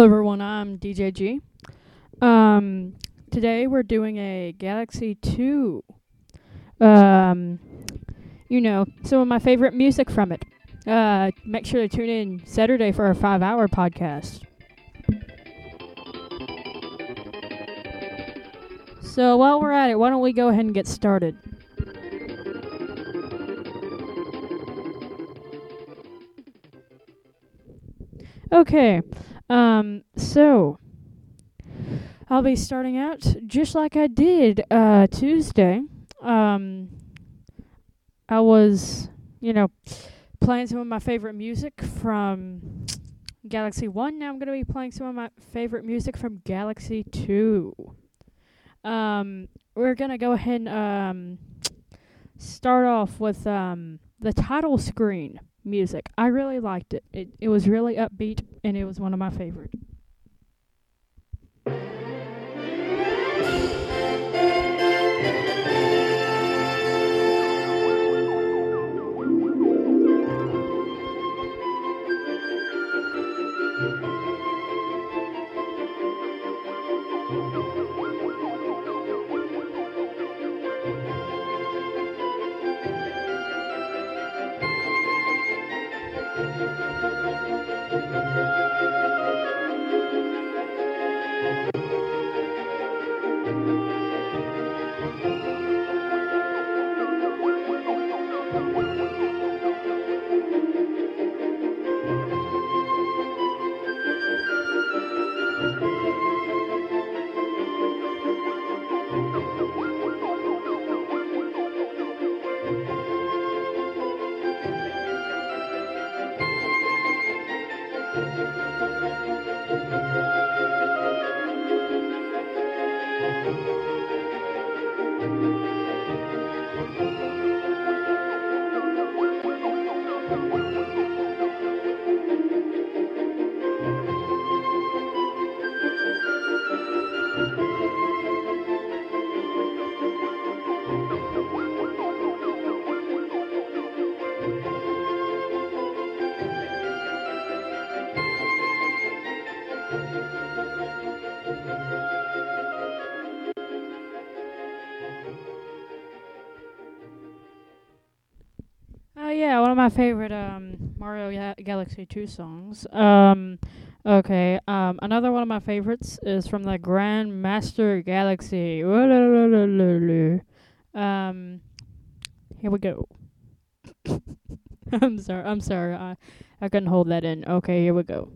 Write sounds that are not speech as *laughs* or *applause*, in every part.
Hello, everyone. I'm DJG. Um, today we're doing a Galaxy 2. Um, you know, some of my favorite music from it. Uh, make sure to tune in Saturday for our five hour podcast. So while we're at it, why don't we go ahead and get started? Okay, um, so I'll be starting out just like I did uh, Tuesday. Um, I was, you know, playing some of my favorite music from Galaxy 1. Now I'm going to be playing some of my favorite music from Galaxy 2. Um, we're going to go ahead and um, start off with um, the title screen music. I really liked it. It it was really upbeat and it was one of my favorites. One of my favorite um Mario Ga- Galaxy 2 songs. Um, okay. Um, another one of my favorites is from the Grand Master Galaxy. *laughs* Um, here we go. *laughs* I'm sorry. I'm sorry. I I couldn't hold that in. Okay, here we go.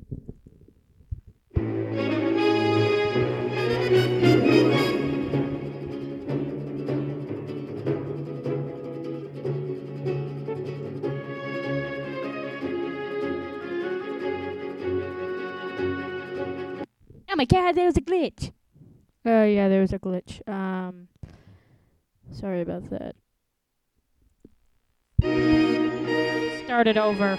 Oh my god, there was a glitch. Uh, yeah, there was a glitch. Um, sorry about that. Start it over.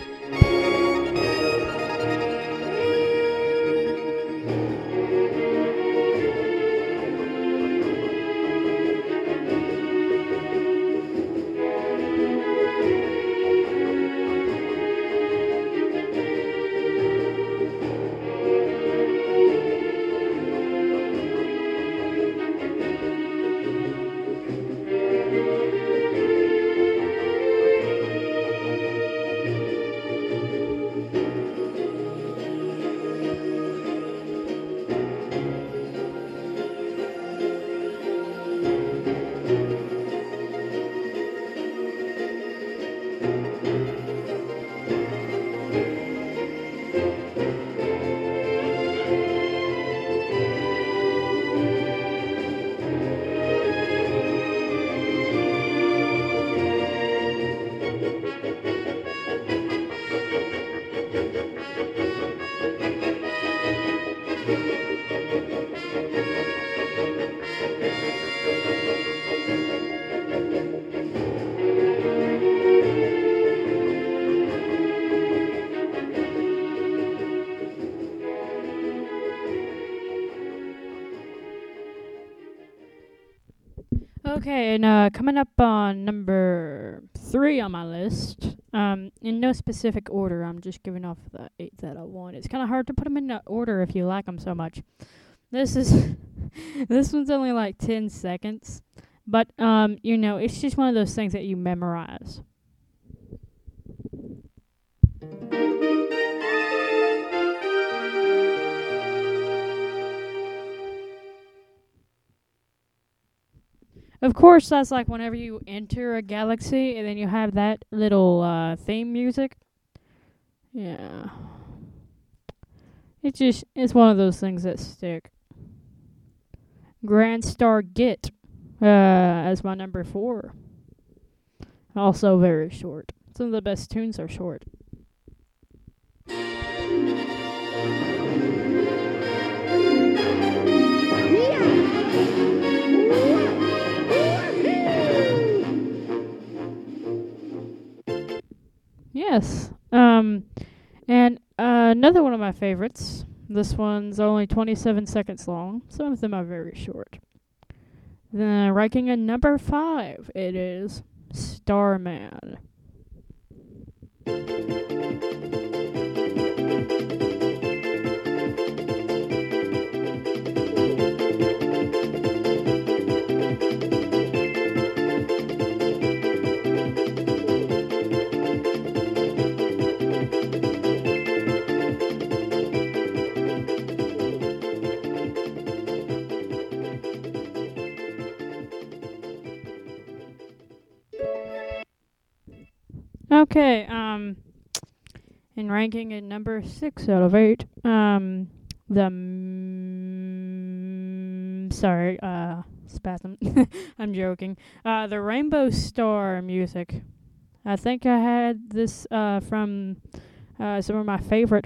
Okay, and uh, coming up on number three on my list, Um, in no specific order. I'm just giving off the eight that I want. It's kind of hard to put 'em in order if you like 'em so much. This is *laughs* this one's only like 10 seconds, but um, you know, it's just one of those things that you memorize. Of course, that's like whenever you enter a galaxy and then you have that little uh, theme music. Yeah. It just it's one of those things that stick. Grand Star Git uh, as my number four. Also very short. Some of the best tunes are short. My favorites. This one's only 27 seconds long. Some of them are very short. Then ranking at number five, it is Starman. Okay, um, in ranking at number six out of eight, um, the mm, sorry, uh, spasm. *laughs* I'm joking. Uh, the Rainbow Star music. I think I had this uh from uh some of my favorite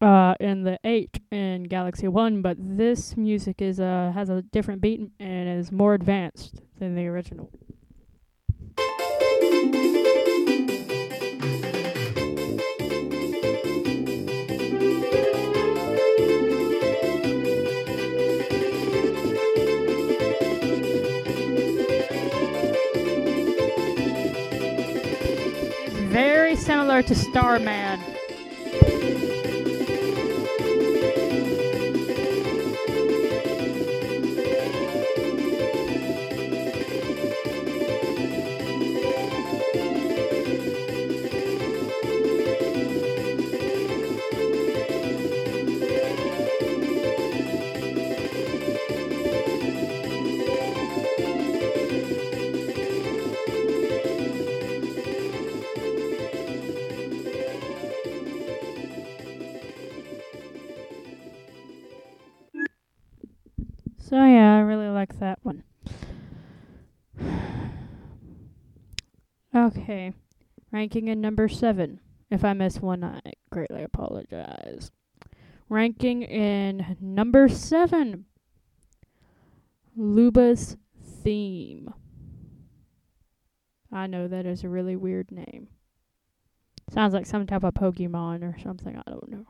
uh in the eight in Galaxy One, but this music is uh has a different beat and is more advanced than the original. Very similar to Starman. Okay, ranking in number seven. If I miss one, I greatly apologize. Ranking in number seven. Lubba's theme. I know that is a really weird name. Sounds like some type of Pokemon or something. I don't know.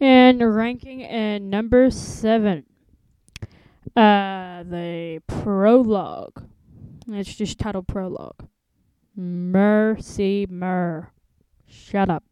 And ranking in number seven. Uh the prologue. It's just titled prologue. Mercy Mer. Shut up.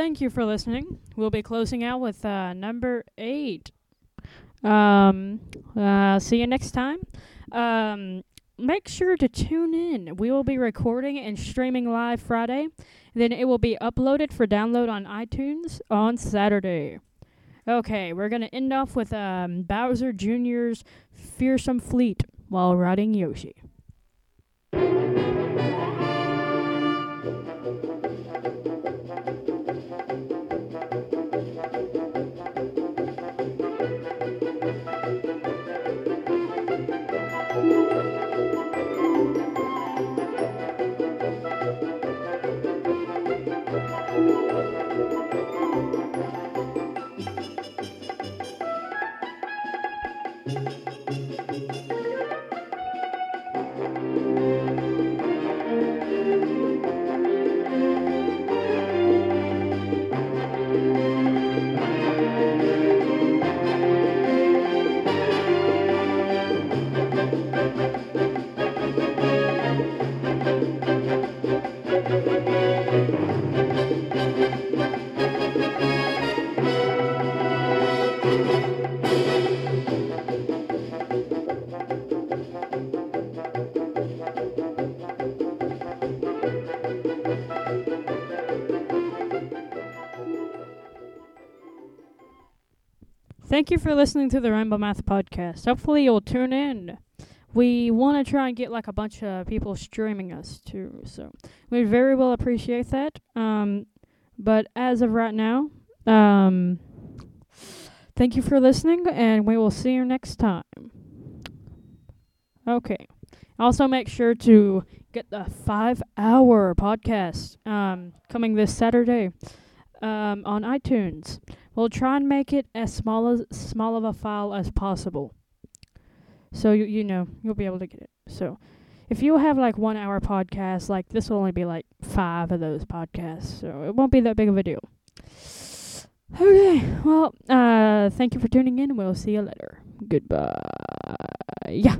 Thank you for listening. We'll be closing out with uh, number eight. Um, uh, see you next time. Um, make sure to tune in. We will be recording and streaming live Friday. Then it will be uploaded for download on iTunes on Saturday. Okay, we're gonna end off with um, Bowser Jr.'s "Fearsome Fleet" while riding Yoshi. Thank you for listening to the Rainbow Math Podcast. Hopefully, you'll tune in. We want to try and get like a bunch of people streaming us too, so we very well appreciate that. Um, but as of right now, um, thank you for listening, and we will see you next time. Okay. Also, make sure to get the five-hour podcast um, coming this Saturday um, on iTunes. We'll try and make it as small as small of a file as possible. So you you know you'll be able to get it. So if you have like one hour podcast, like this will only be like five of those podcasts, so it won't be that big of a deal. Okay, well, uh, thank you for tuning in. We'll see you later. Goodbye. Yeah.